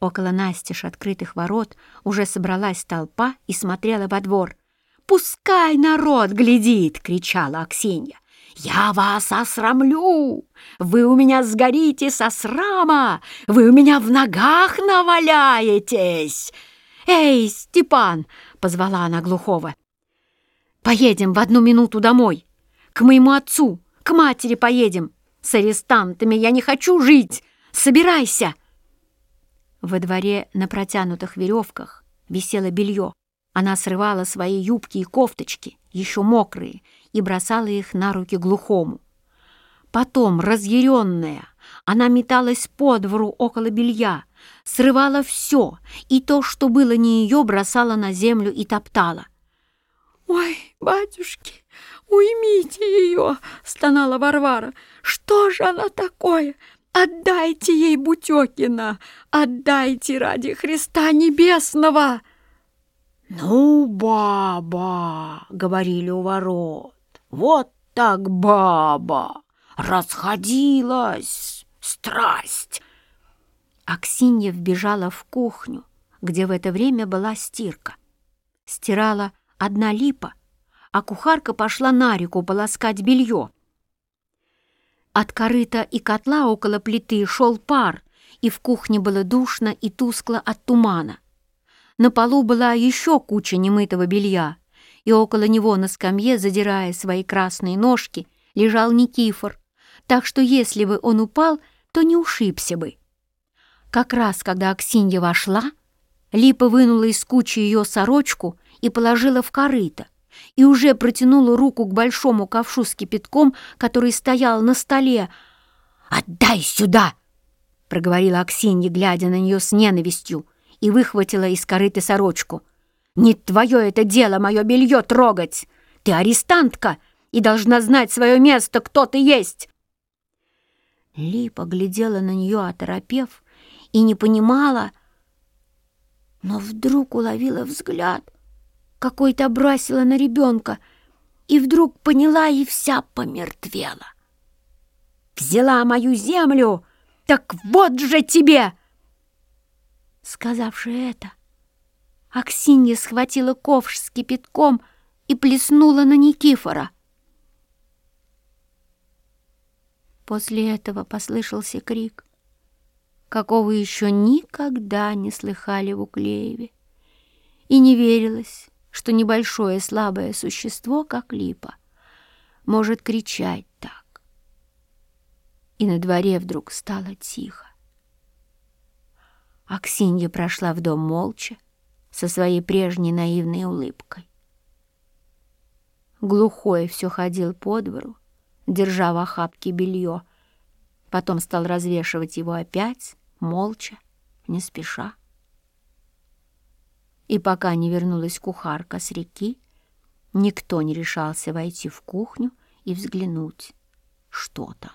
Около настежь открытых ворот уже собралась толпа и смотрела во двор. «Пускай народ глядит!» — кричала Аксинья. «Я вас осрамлю! Вы у меня сгорите со срама! Вы у меня в ногах наваляетесь!» «Эй, Степан!» — позвала она глухого. «Поедем в одну минуту домой. К моему отцу, к матери поедем. С арестантами я не хочу жить. Собирайся!» Во дворе на протянутых веревках висело белье. Она срывала свои юбки и кофточки, еще мокрые, и бросала их на руки глухому. Потом, разъяренная, она металась по двору около белья, срывала все, и то, что было не ее, бросала на землю и топтала. «Ой, батюшки, уймите ее!» — стонала Варвара. «Что же она такое? Отдайте ей Бутекина! Отдайте ради Христа Небесного!» «Ну, баба!» — говорили у ворот. «Вот так баба! Расходилась! Страсть!» Аксинья вбежала в кухню, где в это время была стирка. Стирала одна липа, а кухарка пошла на реку полоскать белье. От корыта и котла около плиты шел пар, и в кухне было душно и тускло от тумана. На полу была еще куча немытого белья, и около него на скамье, задирая свои красные ножки, лежал Никифор, так что если бы он упал, то не ушибся бы. Как раз, когда Аксинья вошла, Липа вынула из кучи ее сорочку и положила в корыто, и уже протянула руку к большому ковшу с кипятком, который стоял на столе. «Отдай сюда!» — проговорила Аксинья, глядя на нее с ненавистью, и выхватила из корыта сорочку. «Не твое это дело мое белье трогать! Ты арестантка и должна знать свое место, кто ты есть!» Липа глядела на нее, оторопев, и не понимала, но вдруг уловила взгляд — какой-то бросила на ребенка, и вдруг поняла и вся помертвела. «Взяла мою землю, так вот же тебе!» Сказавши это, Аксинья схватила ковш с кипятком и плеснула на Никифора. После этого послышался крик, какого еще никогда не слыхали в Уклееве, и не верилось, что небольшое слабое существо, как липа, может кричать так. И на дворе вдруг стало тихо. Аксинья прошла в дом молча, со своей прежней наивной улыбкой. Глухой все ходил по двору, держа в охапке белье, потом стал развешивать его опять, молча, не спеша. И пока не вернулась кухарка с реки, никто не решался войти в кухню и взглянуть, что там.